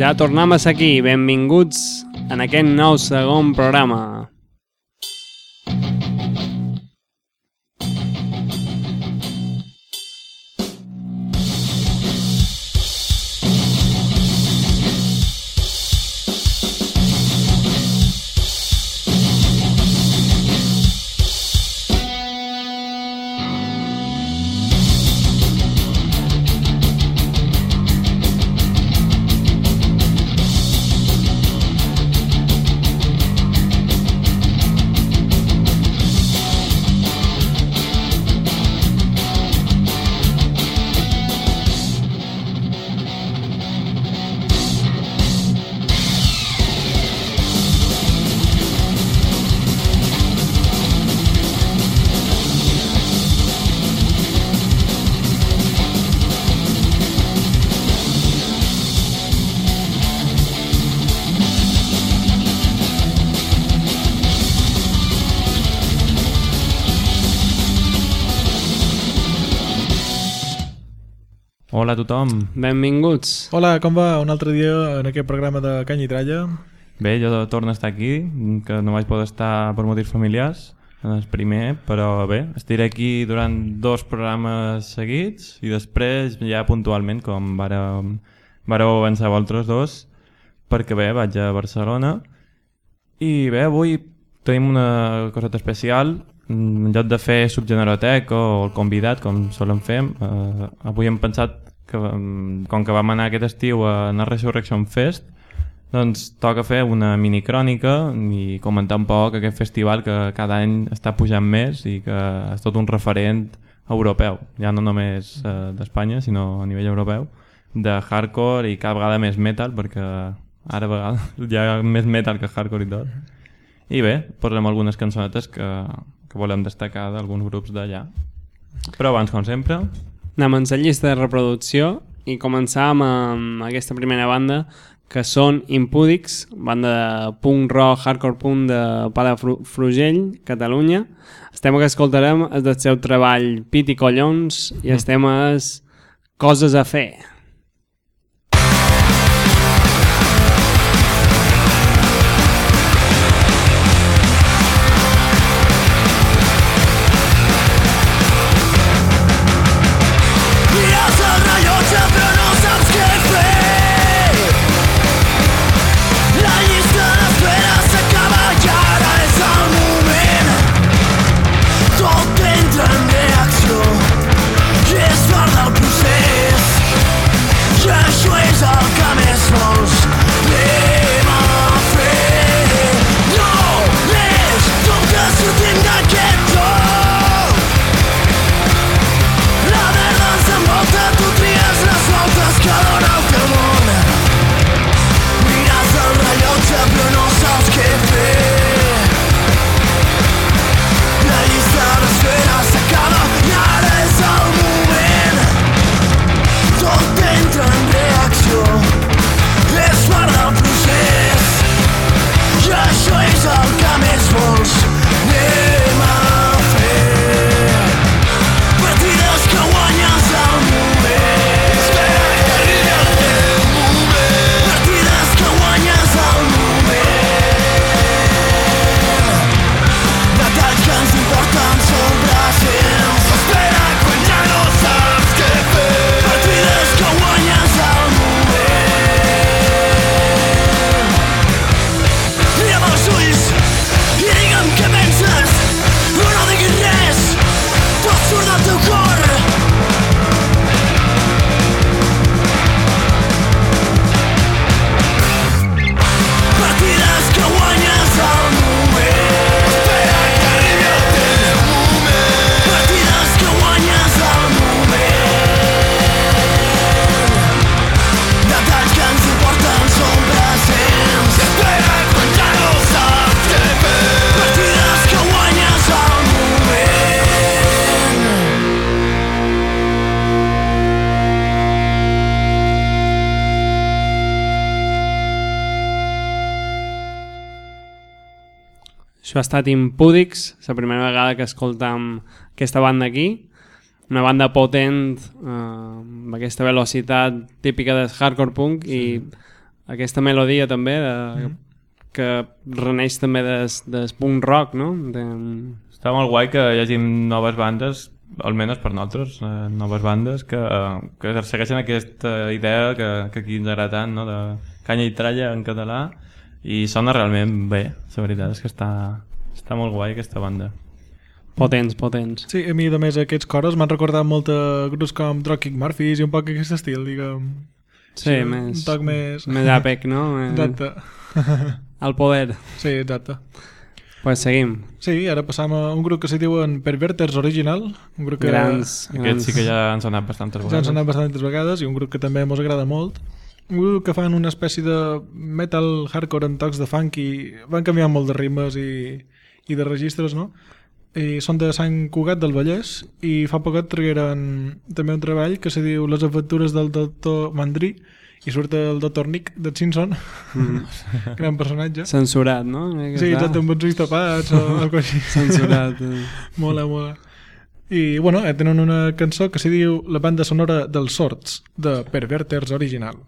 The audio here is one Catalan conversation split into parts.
Ja tornem a ser aquí. Benvinguts en aquest nou segon programa. Benvinguts. Hola, com va? Un altre dia en aquest programa de Canya i Tralla. Bé, jo torno a estar aquí, que no vaig poder estar per motius familiars, en el primer, però bé, estiré aquí durant dos programes seguits i després ja puntualment, com vareu, vareu avançar vosaltres dos, perquè bé, vaig a Barcelona i bé, avui tenim una coseta especial, en lloc de fer subgenerotec o el convidat, com solen fer, eh, avui hem pensat que com que vam anar aquest estiu a anar a Resurrection Fest, doncs toca fer una mini crònica i comentar un poc aquest festival que cada any està pujant més i que és tot un referent europeu, ja no només eh, d'Espanya, sinó a nivell europeu, de hardcore i cada vegada més metal, perquè ara a vegades hi ha més metal que hardcore i tot. I bé, posarem algunes cançonetes que, que volem destacar d'alguns grups d'allà. Però abans, com sempre, Anem amb la llista de reproducció i començàvem amb aquesta primera banda que són Impúdics, banda de punk rock, hardcore punk de Palafrugell, Catalunya. El tema que escoltarem és del seu treball Pit i Collons i el tema és Coses a fer. Estat Impúdics, la primera vegada que escoltam aquesta banda aquí. Una banda potent, eh, amb aquesta velocitat típica del hardcore punk sí. i aquesta melodia també de, mm. que reneix també des, des punk rock, no? De... Està molt guai que hi hagi noves bandes, almenys per nosaltres, eh, noves bandes que, que segueixen aquesta idea que, que aquí ens agrada tant, no? de canya i tralla en català i sona realment bé, la veritat és que està, està molt guai aquesta banda. Potents, potents. Sí, a mi, de més, aquests coros m'han recordat molt a grups com Dropkick Murphys i un poc aquest estil, diguem. Sí, sí més... Un toc més... Més àpec, no? Exacte. Al poder. Sí, exacte. Pues seguim. Sí, ara passam a un grup que se diuen Perverters Original, un grup que... Grans, Aquests grans. sí que ja han sonat bastantes vegades. Ja ens han anat bastantes vegades i un grup que també mos agrada molt. Un grup que fan una espècie de metal hardcore en tocs de funk i van canviant molt de ritmes i, i de registres, no? I són de Sant Cugat del Vallès i fa poquet tragueren també un treball que se diu Les aventures del doctor Mandrí i surt el doctor Nick de Simpson, Mm. gran personatge. Censurat, no? Sí, exacte, amb els ulls tapats o alguna cosa així. Censurat. eh. Mola, mola. I, bueno, eh, tenen una cançó que se diu La banda sonora dels sorts, de Perverters Original.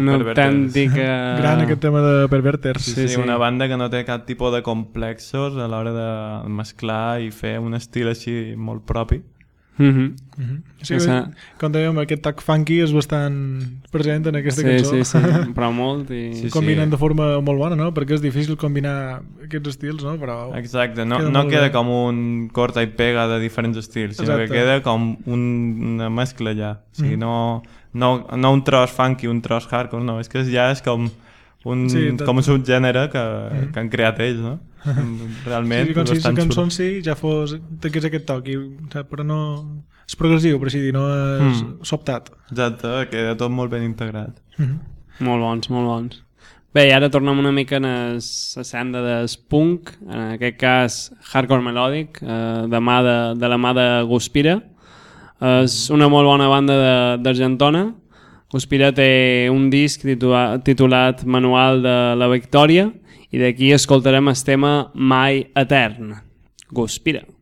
Una autèntica... Gran aquest tema de perverters. Sí, Sí, sí, sí. una banda que no té cap tipus de complexos a l'hora de mesclar i fer un estil així molt propi. Mhm. Mhm. Sí, Esa- com dèiem, aquest toc funky és bastant present en aquesta Sí, cançó. sí, sí, però molt i... Sí, sí. Combinen de forma molt bona, no? Perquè és difícil combinar aquests estils, no? Però... Exacte, no, Queda no queda bé. com un corta i pega de diferents estils, sinó Exacte. que queda com un, una mescla ja. O sigui, Mm. no, no, no un tros funky, un tros hardcore, no, és que ja és com un, Sí, sí, com un subgènere que, Mm. que han creat ells, no? Realment, sí, com si la cançó si ja fos tingués aquest toc, i, però no... És progressiu, per així dir, no és Mm. sobtat. Exacte, queda tot molt ben integrat. Mhm. Molt bons, molt bons. Bé, i ara tornem una mica en la senda de punk, en aquest cas hardcore melòdic, eh, de, mà de, de la mà de Guspira. És una molt bona banda d'Argentona. Guspira té un disc titula, titulat Manual de la Victòria i d'aquí escoltarem el tema Mai Etern. Guspira. Res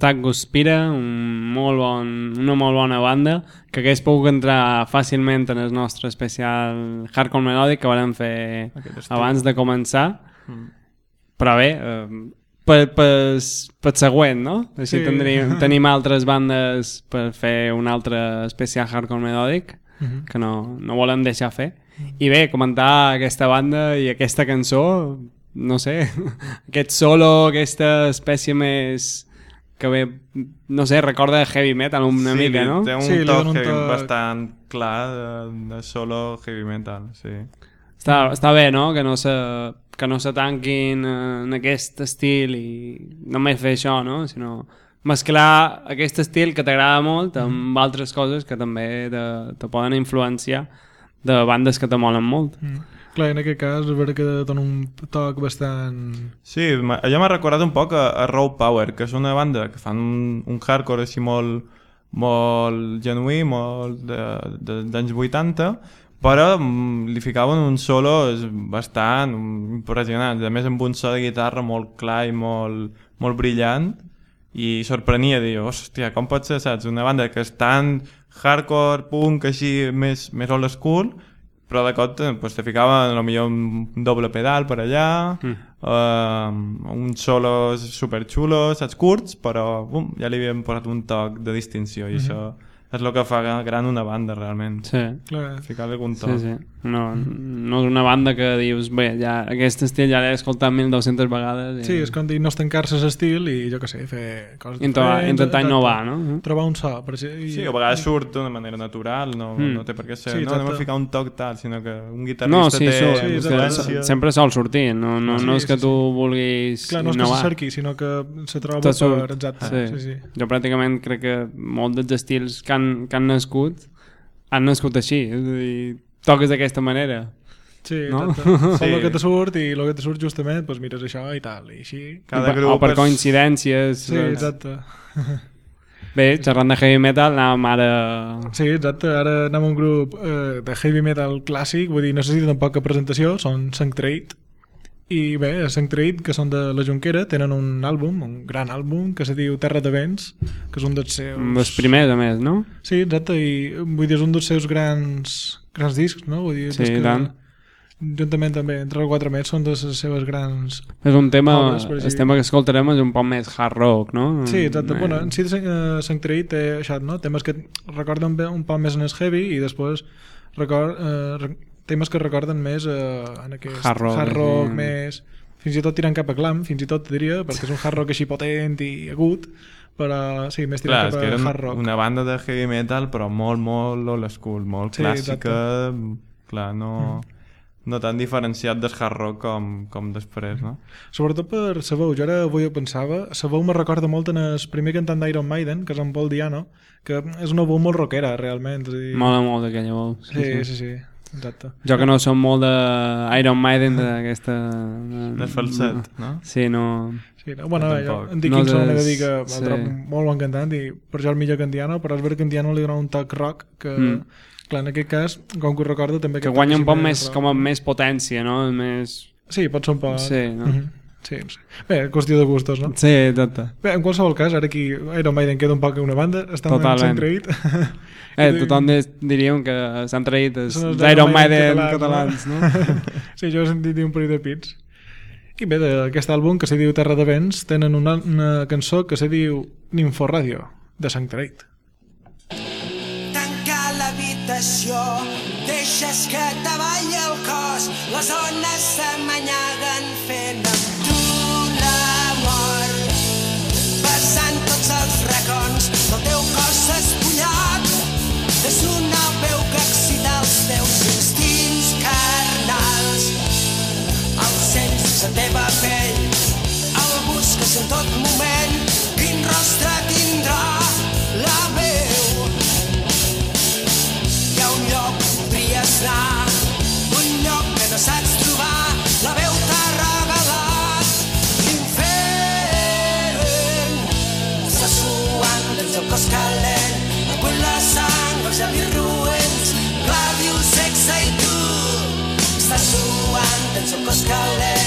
estat Guspira, un molt bon, una molt bona banda que hagués pogut entrar fàcilment en el nostre especial Hardcore Melodic que vam fer abans de començar. Mm. Però bé, eh, per, per, per següent, no? Així Sí. tindríem, tenim altres bandes per fer un altre especial hardcore melòdic Mhm. que no, no volem deixar fer. I bé, comentar aquesta banda i aquesta cançó, no sé, aquest solo, aquesta espècie més que bé, no sé, recorda heavy metal una sí, mica, no? Té un Sí, toc, un heavy- toc- bastant clar de, de solo heavy metal, sí. Està, està bé, no?, que no se, que no se tanquin en aquest estil i només fer això, no?, sinó mesclar aquest estil que t'agrada molt amb altres coses que també te, te poden influenciar de bandes que te molen molt. Mm. Clar, en aquest cas és veritat que dona un toc bastant... Sí, allò m'ha recordat un poc a, a Raw Power, que és una banda que fan un, un hardcore així molt, molt genuí, molt d'anys 80, però mm, li ficaven un solo bastant impressionant, a més amb un so de guitarra molt clar i molt, molt brillant, i sorprenia, dir, hòstia, com pot ser, saps? Una banda que és tan hardcore, punk, així, més, més old school, però de cop eh, pues, te ficaven a millor un doble pedal per allà, mm. uh, uns solos superxulos, saps, curts, però bum, ja li havien posat un toc de distinció i mm -hmm. això és el que fa gran una banda realment. Sí. Clar, Ficar-li algun toc. Sí, sí. No, no és una banda que dius, bé, ja, aquest estil ja l'he escoltat 1.200 vegades. I... Sí, és com dir no estancar-se a l'estil i jo què sé, fer coses Intentar, diferents, intentar innovar, no? Trobar un so. Per si... Sí, a vegades surt d'una manera natural, no, Mm. no té per què ser, Sí, no, anem a ficar un toc tal, sinó que un guitarrista No, sí, té Sí, que sempre sol sortir, no, no, Sí, no és que sí, tu vulguis Clar, no és que innovar. se cerqui, sinó que se troba per... Exacte, Sí. sí, sí. Jo pràcticament crec que molts dels estils que han, que han nascut han nascut així, és a dir, toques d'aquesta manera. Sí, No? exacte. Sí. el que te surt i el que te surt justament, doncs mires això i tal, i així. Cada o, per, grup o per és- coincidències. Sí, saps? exacte. Bé, xerrant de heavy metal, anàvem ara... Sí, exacte. Ara anem a un grup eh, de heavy metal clàssic, vull dir, no necessiten poca presentació, són Sanctrate. I bé, Sanctrate, que són de la Junquera, tenen un àlbum, un gran àlbum, que se diu Terra de Vents, que és un dels seus... Els primers, a més, no? Sí, exacte, i vull dir, és un dels seus grans, grans discs, no? Vull dir, Sí, i tant. Juntament també, entre els quatre més, són de les seves grans... És un tema, Obres, el tema que escoltarem és un poc més hard rock, no? Sí, exacte. Eh, Bueno, en si uh, Sanctuary té això, no? temes que recorden un poc més en el heavy i després record, re temes que recorden més uh, en aquest Hard rock, hard rock sí. més... Fins i tot tirant cap a glam, fins i tot diria, perquè és un hard rock així potent i agut, però sí, més Clar, és cap que a era hard rock. una banda de heavy metal, però molt, molt old school, molt Sí, clàssica, clar, no, Mm. no tan diferenciat del hard rock com, com després, no? Sobretot per sa veu, jo ara avui ho pensava, sa veu me recorda molt en el primer cantant d'Iron Maiden, que és en Paul Diano, que és una veu molt rockera, realment. És a dir... Mola molt aquella veu. Sí, sí, sí, exacte. Jo que no som molt de Iron Maiden d'aquesta... Del falset, no? Sí, no... Sí, no? Bueno, Jo en Dick No Kingston des- no, dir que sí. trobo molt bon cantant i per això és millor Diano, però és veritat que en Diano li dona un toc rock que, Mm. mm. clar, en aquest cas, com que ho recordo també... Que guanya un poc més, rock. com amb més potència, no? Més... Sí, pot ser un poc... Sí, no? Mhm. Sí, no sé. Bé, qüestió de gustos, no? Sí, exacte. Bé, en qualsevol cas, ara aquí Iron Maiden queda un poc una banda, està Totalment. Totalment. Eh, tothom diríem que s'han traït els, els Iron Iron Maiden Maiden catalans, catalans, no? sí, jo he sentit un parell de pits. I bé, d'aquest àlbum, que se diu Terra de Vents, tenen una, una cançó que se diu Ninfo Radio, de Sanctuary. Tanca l'habitació, deixes que t'avalli el cos, les ones s'amanyaguen dins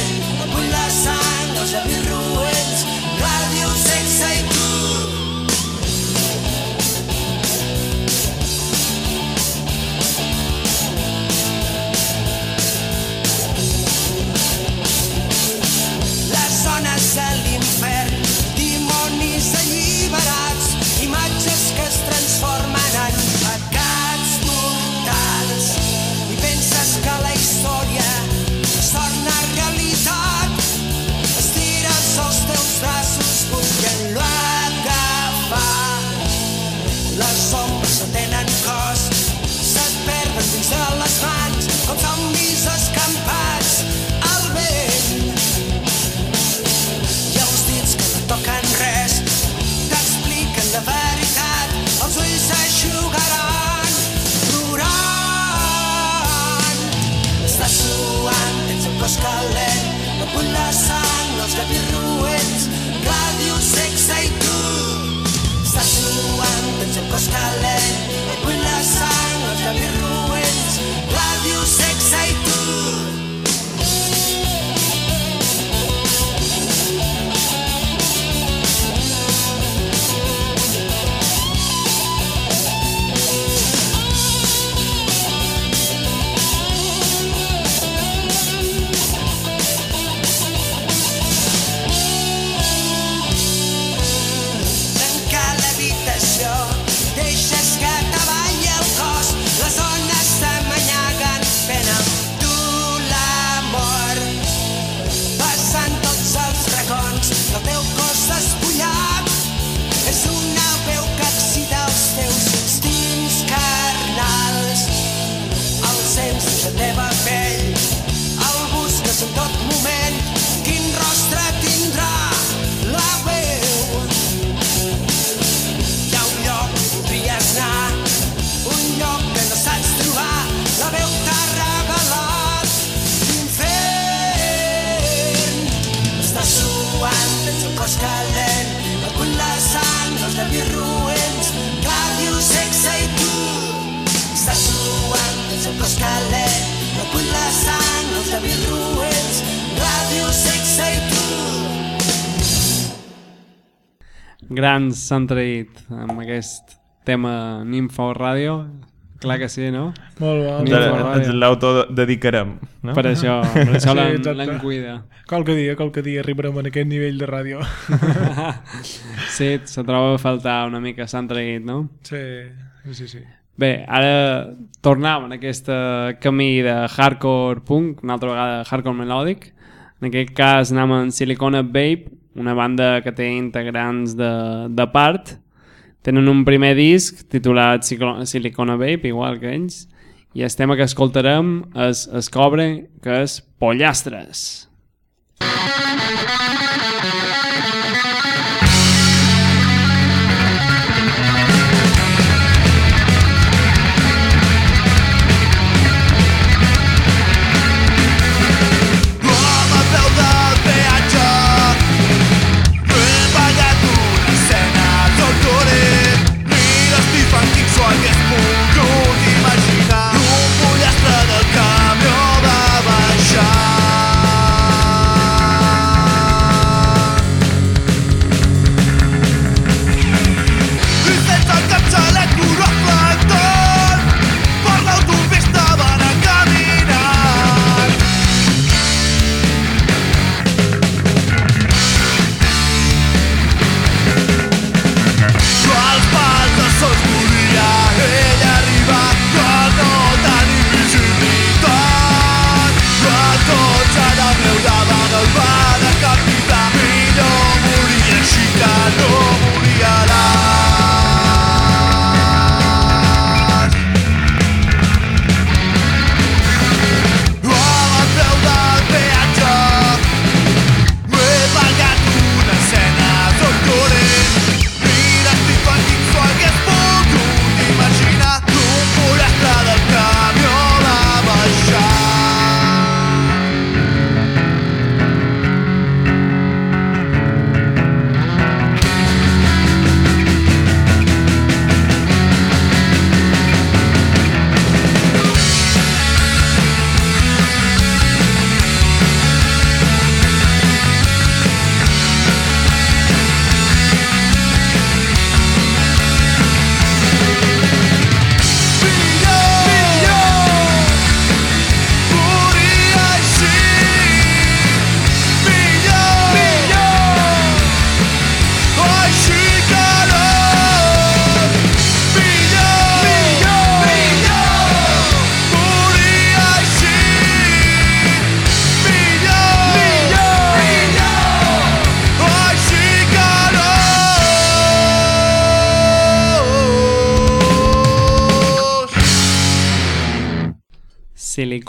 grans s'han traït amb aquest tema Ninfo Ràdio. Clar que sí, no? Molt bo. Ràdio. ens l'autodedicarem. No? Per això, per això Sí, l'en cuida. Qualque dia, qualque dia arribarem a aquest nivell de ràdio. Sí, se troba a faltar una mica, s'han traït, no? Sí, sí, sí. Bé, ara tornem en aquest eh, camí de hardcore punk, una altra vegada hardcore melòdic. En aquest cas anem amb Silicona Babe, una banda que té integrants de, de part. Tenen un primer disc titulat Silicona Babe, igual que ells, i el tema que escoltarem és es cobre, que és Pollastres. Com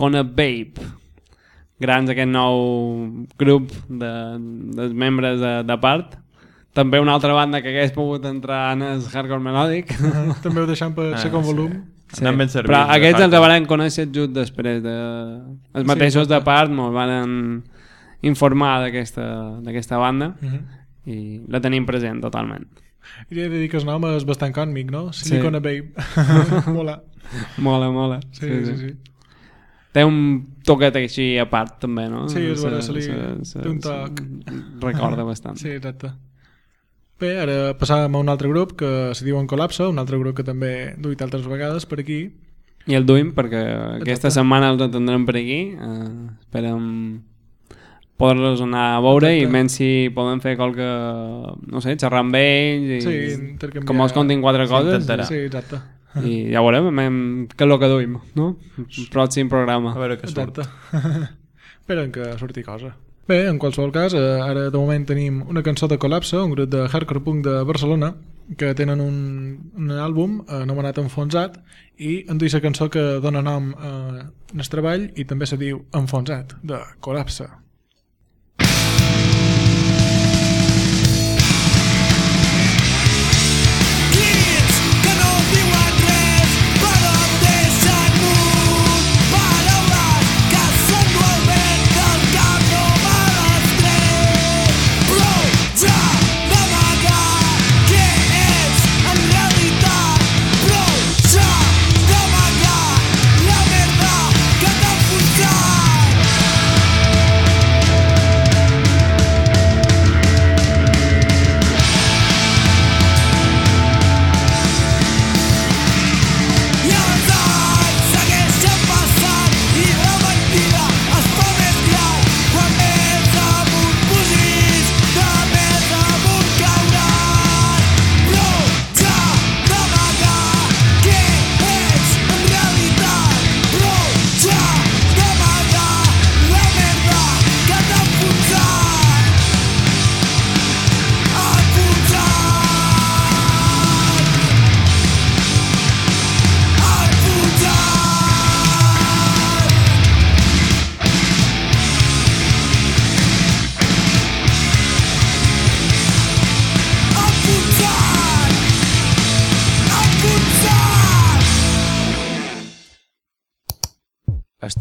Silicona Babe. Grans aquest nou grup de, de membres de, de part. També una altra banda que hagués pogut entrar en el hardcore melòdic. També ho deixem per Ah, segon sí. volum. Anem ben servits. Però aquests els hardcore. van conèixer just després de... Els mateixos de part ens van informar d'aquesta d'aquesta banda Mhm. i la tenim present totalment. I he de dir que el nom és bastant còmic, no? Silicona Babe. Mola. Mola, mola. Sí, sí, sí. Té un toquet així a part també, no? Sí, és vera, se li- se- té un se- toc. Recorda bastant. Sí, exacte. Bé, ara passàvem a un altre grup que se diuen Colapse, un altre grup que també duit altres vegades per aquí. I el duim perquè aquesta Exacte. setmana els atendrem per aquí. Uh, esperem poder-los anar a veure i Exacte. menys si podem fer qualque, no sé, xerrar amb ells i Sí, com els contin quatre coses S'intentarà. Sí, exacte. I ja veurem hem, què és el que duim, no? El pròxim programa. A veure què surt. Esperen que surti cosa. Bé, en qualsevol cas, eh, ara de moment tenim una cançó de Colapse, un grup de hardcore punk de Barcelona, que tenen un, un àlbum anomenat Enfonsat i en duia la cançó que dona nom a el treball i també se diu Enfonsat, de Colapse.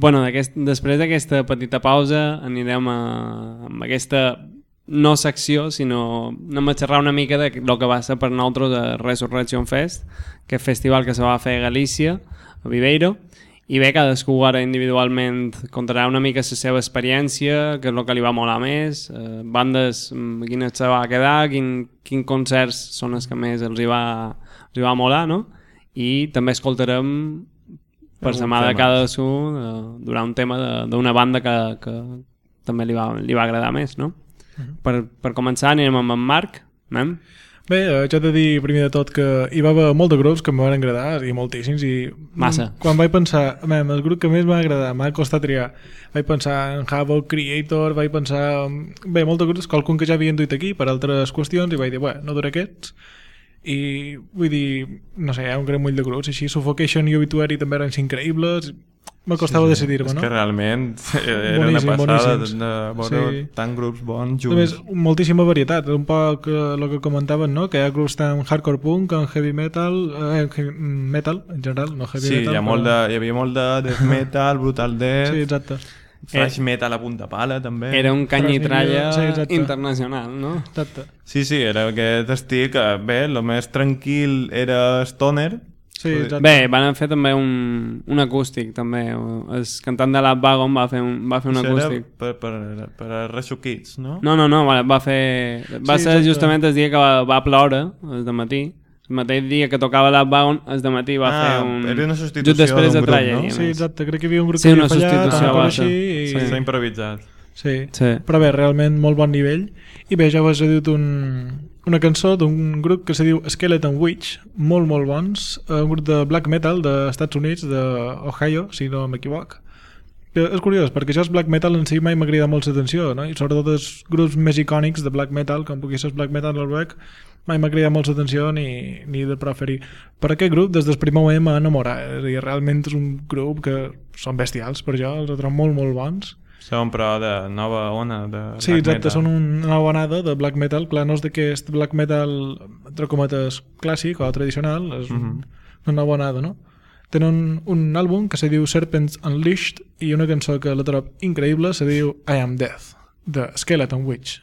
Bueno, d'aquest, després d'aquesta petita pausa anirem a, amb aquesta no secció, sinó anem a xerrar una mica de lo que va ser per nosaltres a Resurrection Fest, que és festival que se va fer a Galícia, a Viveiro, i bé, cadascú ara individualment contarà una mica la seva experiència, què és el que li va molar més, eh, bandes, mm, quines se va quedar, quin, quin concerts són els que més els hi va, els hi va molar, no? I també escoltarem per mà de cadascú eh, durant un tema de- d'una banda que, que també li va, li va agradar més, no? per, per començar anirem amb en Marc, mem? Bé, eh, jo he de dir primer de tot que hi va haver molt de grups que em van agradar, i moltíssims, i Massa. quan vaig pensar, mem, el grup que més m'ha agradat, m'ha costat triar, vaig pensar en Havoc, Creator, vaig pensar, bé, molts de grups, qualcun que ja havien duit aquí per altres qüestions, i vaig dir, bé, no duré aquests, i vull dir, no sé, hi ha un gran mull de grups, així Suffocation i Obituary també eren increïbles, me costava sí, decidir-me, És no? que realment era Boníssim, una passada boníssims. de veure Sí. tant grups bons junts. moltíssima varietat, un poc eh, el que comentaven, no? que hi ha grups tant hardcore punk, en heavy metal, eh, metal en general, no heavy Sí, metal. hi, ha molt de, però- hi havia molt de death metal, brutal death, Sí, exacte. Thrash metal a punta pala també. Era un Però sí, tralla sí, exacte. internacional, no? exacte. Sí, sí, era aquest estil que, bé, el més tranquil era Stoner, Sí, exacte. Bé, van fer també un, un acústic, també. El cantant de Lab Wagon va fer un, va fer un Això era acústic. per, per, per a Resu Kids, no? No, no, no, va, va fer... Va Sí, ser exacte. justament el dia que va, va ploure, el de matí. El mateix dia que tocava Lab Wagon, el de matí va Ah, fer un... era una substitució després d'un de grup, Tralla, no? Sí, exacte, crec que hi havia un grup Sí, que havia fallat, una cosa va així, ser. i... Sí. S'ha improvisat. Sí. Sí. Però bé, realment molt bon nivell. I bé, ja us he dit un, una cançó d'un grup que se diu Skeleton Witch, molt, molt bons, eh, un grup de black metal dels Estats Units, d'Ohio, si no m'equivoc. Que És curiós, perquè això és black metal en si mai m'ha cridat molt l'atenció, no? i sobretot els grups més icònics de black metal, com pugui ser black metal noruec, mai m'ha cridat molt l'atenció ni, ni de preferir. Per aquest grup, des del primer moment m'ha enamorat, és a dir, realment és un grup que són bestials per jo, els trobo molt, molt bons. Són però de nova ona de Sí, black exacte, metal. són una nova onada de black metal, clar, no és d'aquest black metal, entre cometes, clàssic o tradicional, és Mhm. una nova onada, no? Tenen un àlbum que se diu Serpents Unleashed i una cançó que la trob increïble se diu I Am Death, de Skeleton Witch.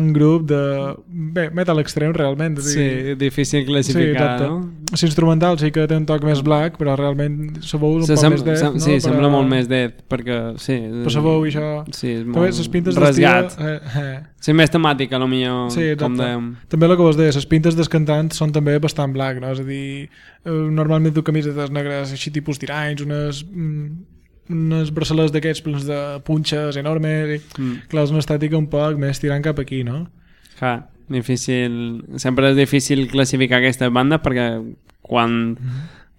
Gran grup de... Bé, metal extrem, realment. és a Sí, dir, difícil classificar, exacte. no? L'instrumental sí que té un toc més black, però realment és un Se poc més death, no? sí, però, sembla molt més death, perquè sí, Però la veu i això... sí, és molt pintes rasgat. Eh, eh. Sí, més temàtica, a lo millor, Sí, com dèiem. També el que vos deia, les pintes dels cantants són també bastant black, no? És a dir, eh, normalment du camisetes negres així tipus tiranys, unes, mm, unes braçalets d'aquests plens de punxes enormes, i Mm. clar, és una estètica un poc més tirant cap aquí, no? Clar, difícil... Sempre és difícil classificar aquestes bandes perquè quan,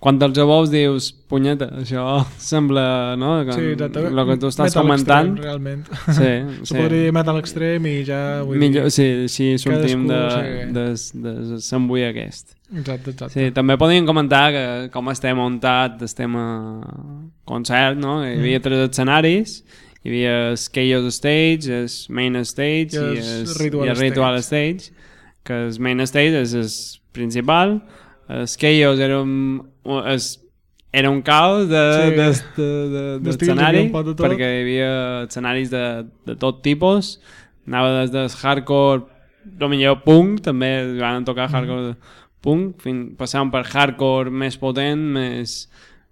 quan te'ls veus dius, punyeta, això sembla, no? Que, Sí, exacte. El que tu estàs Metal comentant. Extrem, realment. Sí, sí. podria dir metal extrem i ja... Vull Millor, dir, sí, així sortim de, Cadascú, de, de, de s'embuir aquest. Exacte, exacte. Sí, també podríem comentar que com estem muntat, estem a concert, no? Hi havia tres escenaris, hi havia el Chaos Stage, el Main Stage I i el Ritual i el Ritual Stage, que el Main Stage és el principal, el Chaos era un, es, era un caos de, Sí. de, de, de, d'escenari, de tot. perquè hi havia escenaris de, de tot tipus, anava des del hardcore, el millor punk, també van tocar Mm. hardcore punk, fins, passàvem per hardcore més potent, més,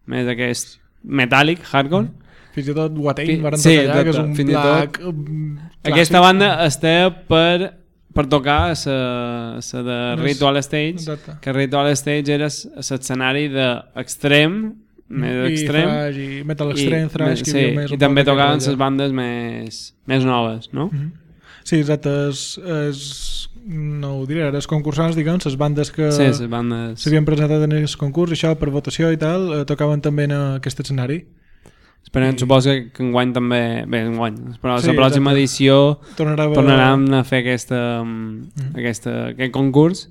més aquest metàl·lic, hardcore. Fins i tot Watain sí, allà, que és un black... um, Aquesta banda està per, per tocar la, de Més- Ritual Stage, Exacte. que Ritual Stage era l'escenari d'extrem, més I extrem, thrash, i metal extrem, thrash, que sí, més i un també tocaven les bandes més, més noves, no? Mhm. Sí, exacte. És, és, no ho diré, ara, els concursants, diguem, les bandes que Sí, les bandes... s'havien presentat en el concurs, això per votació i tal, eh, tocaven també en aquest escenari. Esperem, suposo que, enguany també... Bé, enguany, però Sí, la pròxima exacte. edició Tornarà a... tornarem a fer aquesta, Mhm. aquesta, aquest concurs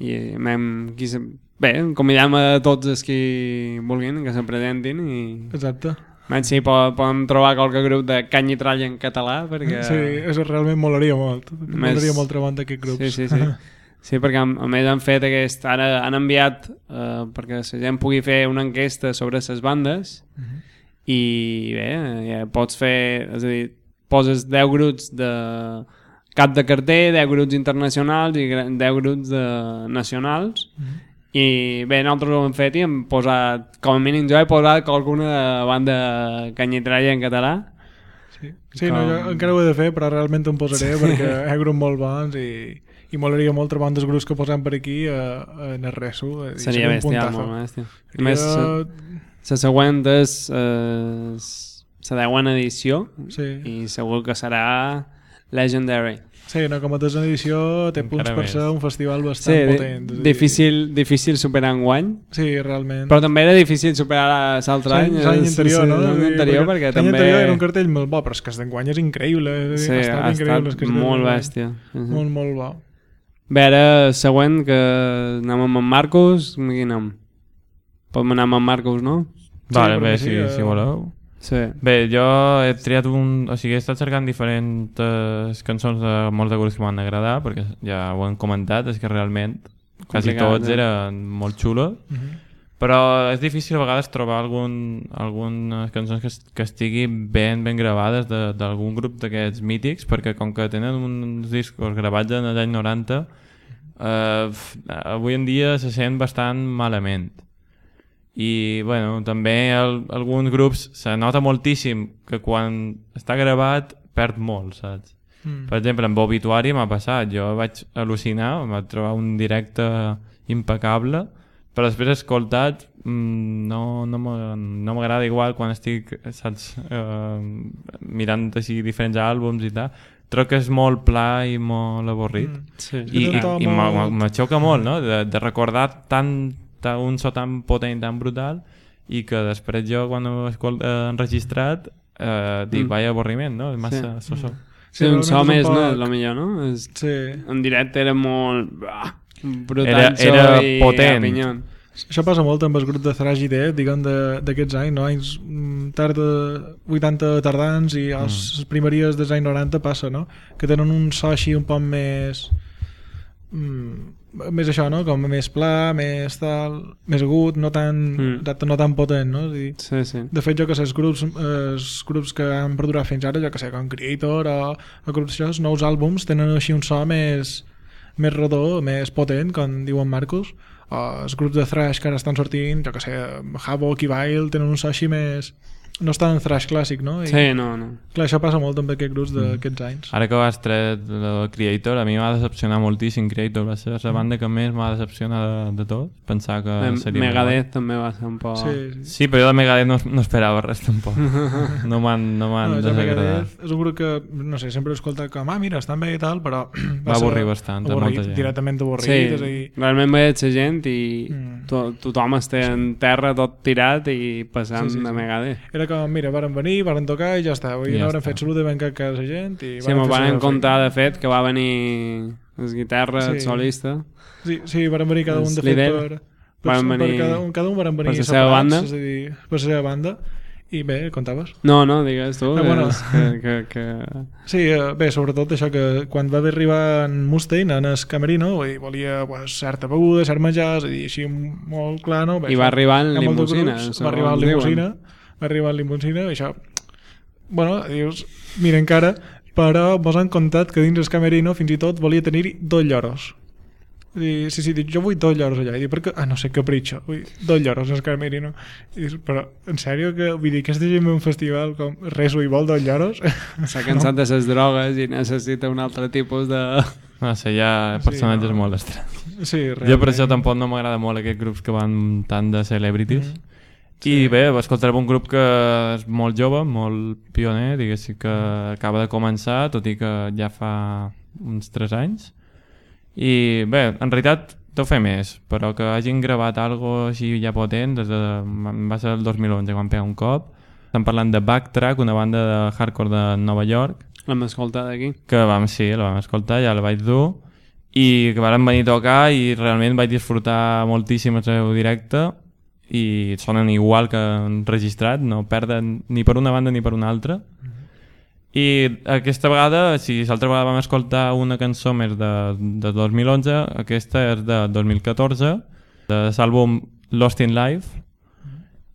i hem, qui se... bé, convidem a tots els que vulguin que se presentin i Exacte. menys si po podem trobar qualque grup de cany i tralla en català perquè... Sí, és, realment molaria molt. Molaria molt trobar d'aquests grups. Sí, sí, sí. Sí, perquè a més han fet aquest... Ara han enviat eh, perquè la gent pugui fer una enquesta sobre les bandes Mhm. I bé, ja pots fer... És a dir, poses 10 grups de cap de carter, 10 grups internacionals i gra- 10 grups de nacionals Mhm. i bé, nosaltres ho hem fet i hem posat, com a mínim jo he posat qualcuna de banda canyitralla en català Sí, sí no, Com- jo encara ho he de fer, però realment em posaré sí. perquè hi ha grups molt bons i, i molaria molt trobar un dels grups que posem per aquí a, el reso. i seria puntazo. molt bèstia a més, Seria- la següent és eh, la deuena edició Sí. i segur que serà Legendary Sí, no, com a tercera edició té punts Encara per més. ser un festival sí, bastant di- potent. dir, difícil, difícil superar en guany Sí, realment. però també era difícil superar l'altre any L'any anterior, sí, no? l'any anterior perquè l'any també anterior era un cartell molt bo, però és que el d'enguany és increïble. És sí, a dir, ha increïble, estat és que molt bèstia sí, sí. Molt, molt bo. Bé, ara següent que anem amb en Marcos amb qui anem? Podem anar amb en Marcos, no? Vale, perquè bé, sí, si, si voleu. Sí. Bé, jo he triat un... O sigui, he estat cercant diferents cançons de molts de grups que m'han agradar, perquè ja ho han comentat, és que realment quasi tots eh? eren molt xulos, Mhm. però és difícil a vegades trobar algun, algunes cançons que, que estiguin ben ben gravades de- d'algun grup d'aquests mítics, perquè com que tenen uns discos gravats en els anys 90, eh, avui en dia se sent bastant malament i bueno, també el, alguns grups se nota moltíssim que quan està gravat perd molt, saps? Mm. Per exemple, amb Obituari m'ha passat, jo vaig al·lucinar, em vaig trobar un directe impecable, però després escoltat mm, no, no m'agrada no igual quan estic, saps, eh, mirant així diferents àlbums i tal, trobo que és molt pla i molt avorrit. Mm. sí. I, i, i m'ha- m'aixoca molt, no?, de, de recordar tant, un so tan potent, tan brutal, i que després jo, quan ho he eh, enregistrat, eh, dic, Mm. vaya avorriment, no? És massa Sí. sí. so, so. Sí, un so més, no? És la millor, no? És... Sí. En directe era molt... Brutal Era- so era i potent. pinyon. Això passa molt amb el grup de Thrash i Death, diguem, de- d'aquests anys, no? anys mm, tard de 80 tardans i als mm. primeries dels anys 90 passa, no? Que tenen un so així un poc més... Mm, més això, no? Com més pla, més tal, més agut, no tan, Mm. no tan potent, no? És dir, Sí, sí. de fet, jo que sé, els grups, els grups que han perdurat fins ara, jo que sé, com Creator o, o grups això, els nous àlbums tenen així un so més, més rodó, més potent, com diuen Marcos, o els grups de thrash que ara estan sortint, jo que sé, Havoc i Vile tenen un so així més... No és tan thrash clàssic, no? I, Sí, no, no. Clar, això passa molt amb aquests grups d'aquests anys. Ara que vas tret el Creator, a mi m'ha decepcionat moltíssim Creator, va ser la banda que més m'ha decepcionat de, de tot. Pensava que Em- seria... Megadeth també va ser un poc... Sí, sí. Sí, però jo de Megadeth no, no esperava res tampoc. No m'han no No, desagradat. Megadeth és un grup que, no sé, sempre he escoltat com, ah, mira, estan bé i tal, però... Va ser avorrir bastant a avorrit, molta gent. Directament avorrit, Sí, és a dir... realment veig la gent i Mm. to tothom està en terra tot tirat i passant Sí, sí, de sí. Megadeth. Era com, mira, varen venir, varen tocar i ja està. I ja no hauran fet absolutament cap cas a gent i Sí, m'ho van feina. de fet, que va venir el guitarra, Sí. el solista. Sí, sí, varen venir cada un, de fet, per... per, van per venir cada, un, cada un varen venir per la seva banda. És a dir, per la seva banda. I bé, contaves? No, no, digues tu, Ah, bueno. és que, que, que... Sí, eh, bé, sobretot això que quan va arribar en Mustaine en el camerino dir, volia pues, certa beguda, cert menjar, és a dir, així molt clar, no? Bé, I va arribar en limusina, Va arribar en diuen. limusina, va arribar en limusina, i això... Bueno, dius, mira encara, però mos han contat que dins el camerino fins i tot volia tenir-hi dos lloros. I, dir, sí, sí, dic, jo vull dos lloros allà. I dic, per què? Ah, no sé, capritxo. Vull dos lloros al camerino. I dius, però, en sèrio, que, vull dir, aquesta gent ve un festival com Reso i vol dos lloros? S'ha cansat de les drogues i necessita un altre tipus de... No sé, hi ha Sí, personatges no. molt estranys. Sí, realment. Jo per això tampoc no m'agrada molt aquests grups que van tant de celebrities. Mhm. I bé, escoltarem un grup que és molt jove, molt pioner, diguéssim que acaba de començar, tot i que ja fa uns 3 anys. I bé, en realitat deu fer més, però que hagin gravat algo així ja potent, des de, va ser el 2011 quan pega un cop. Estem parlant de Backtrack, una banda de hardcore de Nova York, L'hem escoltat aquí. que vam, sí, la vam escoltar, ja la vaig dur, i que varen venir a tocar i realment vaig disfrutar moltíssim el seu directe i sonen igual que enregistrat, no perden ni per una banda ni per una altra. I aquesta vegada, si l'altra vegada vam escoltar una cançó més de, de 2011, aquesta és de 2014, de l'àlbum Lost in Life,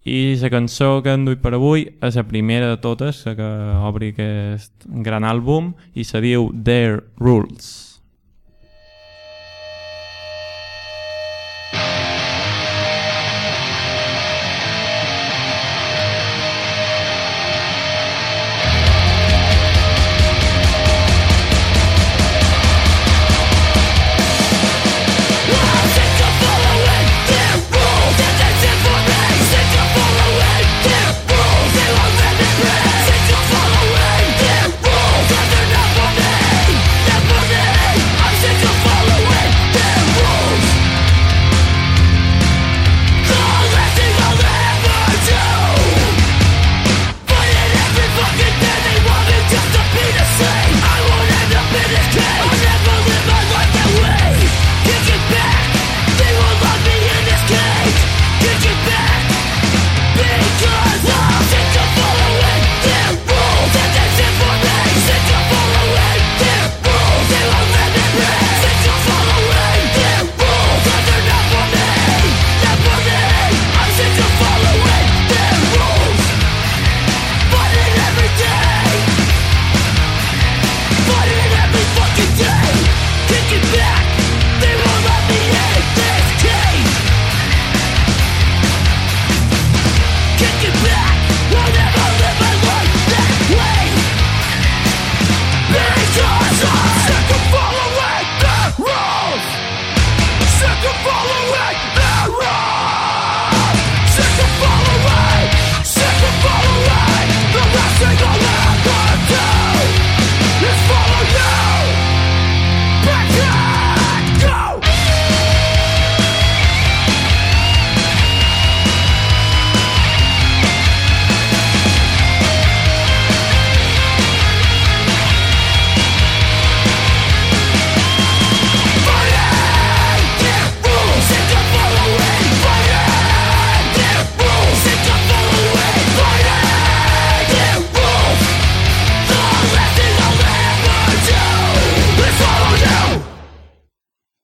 i la cançó que hem duit per avui és la primera de totes, la que obri aquest gran àlbum, i se diu Their Rules.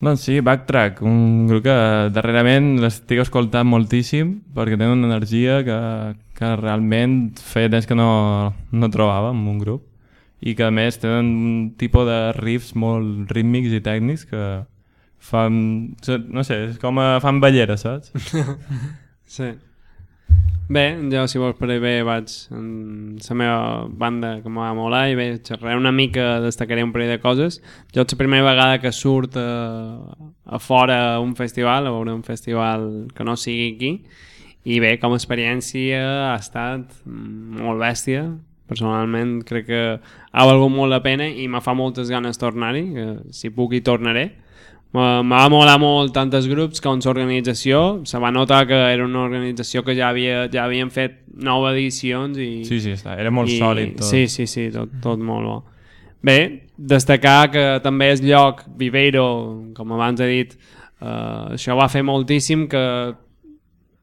Doncs sí, Backtrack, un grup que darrerament l'estic escoltant moltíssim perquè tenen una energia que, que realment feia temps que no, no trobava en un grup i que a més tenen un tipus de riffs molt rítmics i tècnics que fan, no sé, és com fan ballera, saps? Sí. Bé, jo si vols per bé vaig en la meva banda que m'ha molar i bé, xerraré una mica, destacaré un parell de coses. Jo és la primera vegada que surt a, a fora un festival, a veure un festival que no sigui aquí, i bé, com a experiència ha estat molt bèstia, personalment crec que ha valgut molt la pena i me fa moltes ganes tornar-hi, si puc hi tornaré. Va molar molt tant els grups com l'organització. Se va notar que era una organització que ja, havia, ja havien fet nou edicions i... Sí, sí, està. era molt sòlid tot. Sí, sí, sí, tot, tot molt bo. Bé, destacar que també és lloc, Viveiro, com abans he dit, eh, això va fer moltíssim que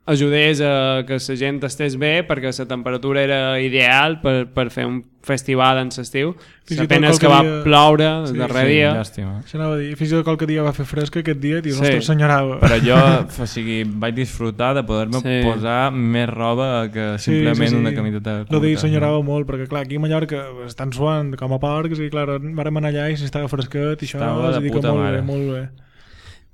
ajudés a que la gent estés bé perquè la temperatura era ideal per, per fer un festival en l'estiu Fins i tot apenas que va dia- ploure el Sí, darrer sí, dia llàstima. Això anava a dir, fins i tot qualque dia va fer fresca aquest dia, dius, Sí. sí. ostres, s'enyorava. Però jo o sigui, vaig disfrutar de poder-me Sí. posar més roba que simplement una camiseta Lo de dir curta, s'enyorava molt, perquè clar, aquí a Mallorca estan suant com a porcs i clar, vàrem anar allà i s'estava fresquet i això, Estava de és que puta molt mare. bé, molt bé.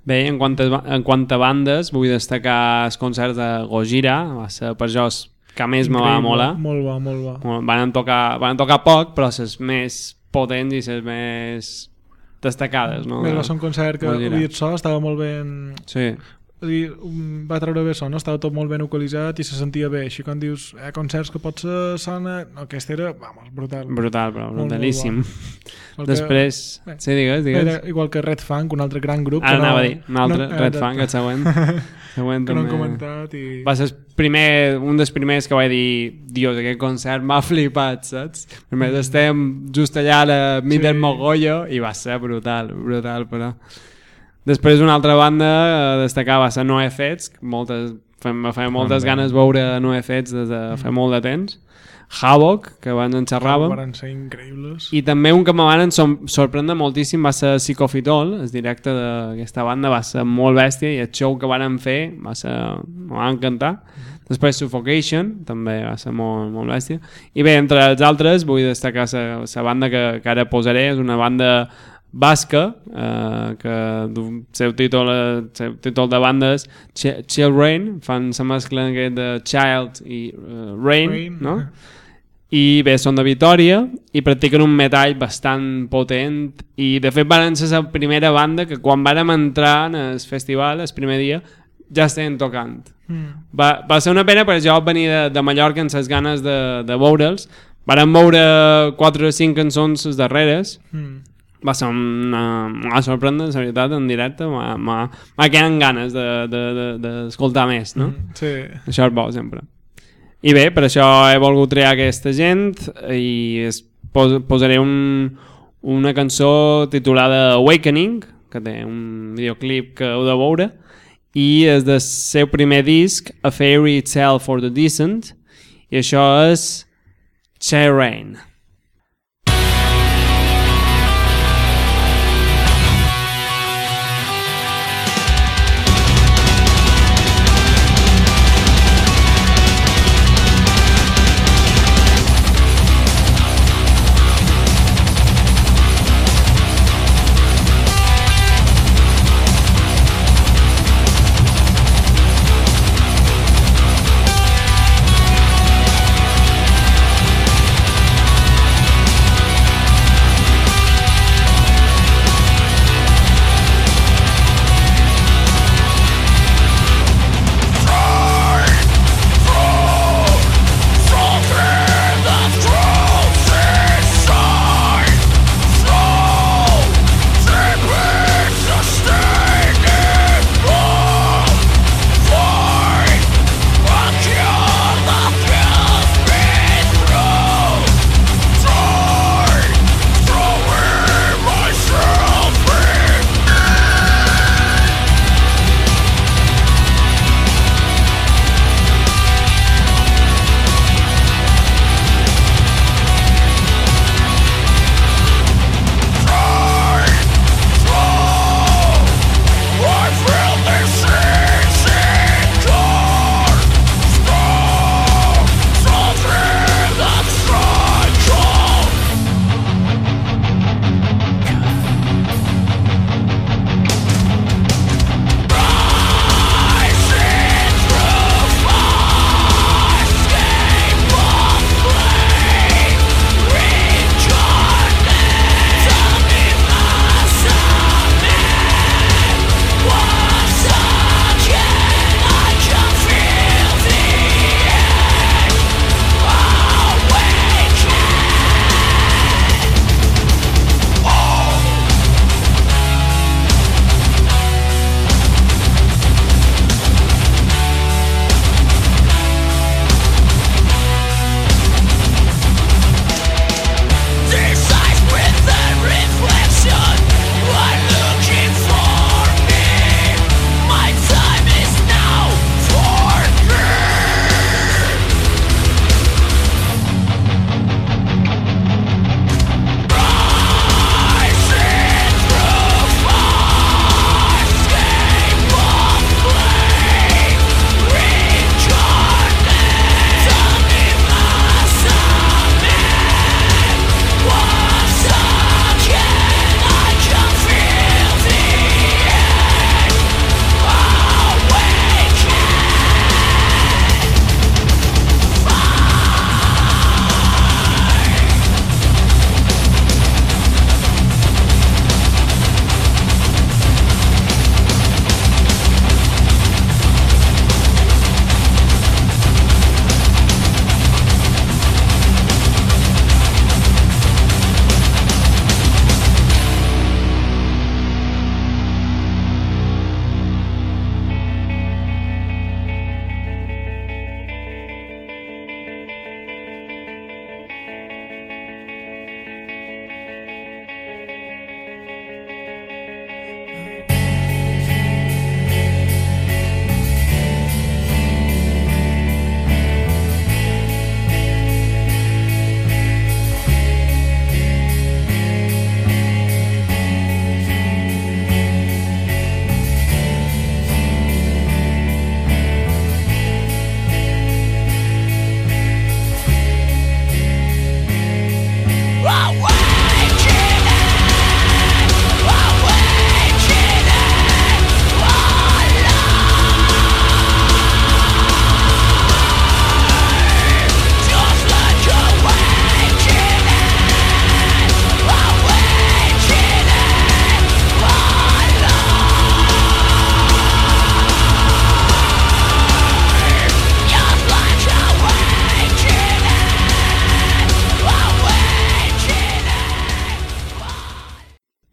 Bé, en quant, a, en quant a bandes, vull destacar els concerts de Gojira, va ser per jo els que més me va molar. Molt bo, molt bo. Van tocar, van tocar poc, però les més potents i les més destacades. No? Més va ser un concert que havia so, estava molt ben... Sí, dir, va treure bé so, no? estava tot molt ben localitzat i se sentia bé, així com dius, eh, concerts que potser sona... No, aquest era, vamos, brutal. brutal, però molt brutalíssim. Igual que- Després... Bé. Sí, digues, digues. Era igual que Red Funk, un altre gran grup. Ara no, anava a dir, un altre, no, Red Funk, el següent. següent que no també. comentat i... Va ser primer, un dels primers que vaig dir Dios, aquest concert m'ha flipat, saps? Només estem just allà a la mig Sí. del mogollo i va ser brutal, brutal, però... Després una altra banda a destacar va ser No Fets, moltes, me feia moltes També. ganes veure No Fets des de fa molt de temps. Havoc, que abans en xerràvem. Van ser increïbles. I també un que me van sorprendre moltíssim va ser Psicofitol, el directe d'aquesta banda va ser molt bèstia i el show que van fer va ser, me va encantar. Després Suffocation, també va ser molt, molt bèstia. I bé, entre els altres vull destacar la banda que, que ara posaré, és una banda basca, eh, que du- el seu títol, el seu títol de banda és Ch Chill Rain, fan la mescla aquest de Child i uh, Rain, Rain. no? i bé, són de Vitoria i practiquen un metall bastant potent i de fet van ser la primera banda que quan vàrem entrar en el festival el primer dia ja estaven tocant Mm. va, va ser una pena perquè jo venir de, de Mallorca amb les ganes de, de veure'ls vàrem veure 4 o 5 cançons les darreres Mm. Va ser una, una sorprendent, la veritat, en directe m'ha m'ha- m'ha quedat ganes d'escoltar de, de, d'escoltar més, no? Mm. Sí. Això és bo, sempre. I bé, per això he volgut triar aquesta gent i es pos posaré un, una cançó titulada Awakening, que té un videoclip que heu de veure, i és del seu primer disc, A Fairy Tale for the Decent, i això és Rain. Awakening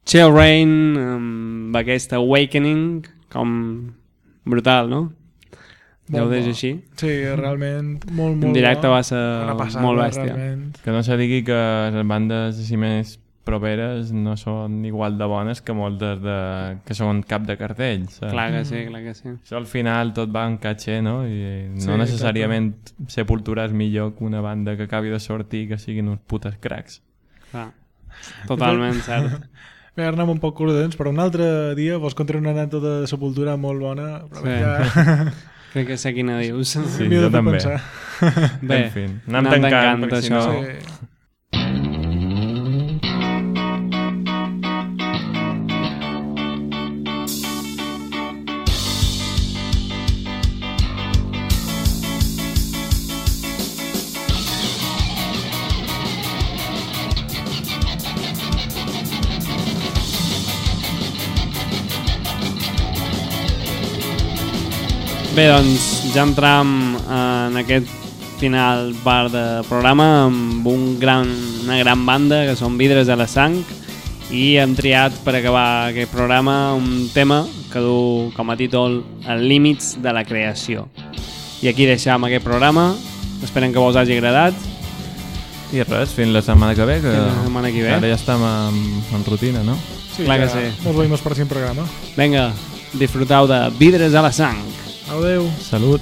Chill Rain, amb aquest Awakening, com brutal, no? Ja Molt deixo bo. així. Sí, realment, molt, molt En directe bo. va ser passada, molt bèstia. Realment. Que no se digui que les bandes així més properes no són igual de bones que moltes de... que són cap de cartell. Saps? Clar que sí, clar que sí. Això al final tot va en catxer, no? I no Sí, necessàriament Sepultura és millor que una banda que acabi de sortir i que siguin uns putes cracs. Clar. Totalment cert. Bé, ara anem un poc curt de temps, però un altre dia vos contaré una anècdota de Sepultura molt bona. Però Sí. ja... Crec que sé quina dius. Sí, jo també. pensar. Bé, en fi, anem anem tancant, tancant això. no... Sí. Bé, doncs ja entram en aquest final part de programa amb un gran, una gran banda que són Vidres de la Sang i hem triat per acabar aquest programa un tema que du com a títol Els límits de la creació. I aquí deixam aquest programa, esperem que vos hagi agradat. I res, fins la setmana que ve, que la setmana que ve. ara ja estem en, en rutina, no? Sí, Clar que ja sí. Mos veiem el pròxim programa. Vinga, disfruteu de Vidres a la Sang. Adeu. Salud.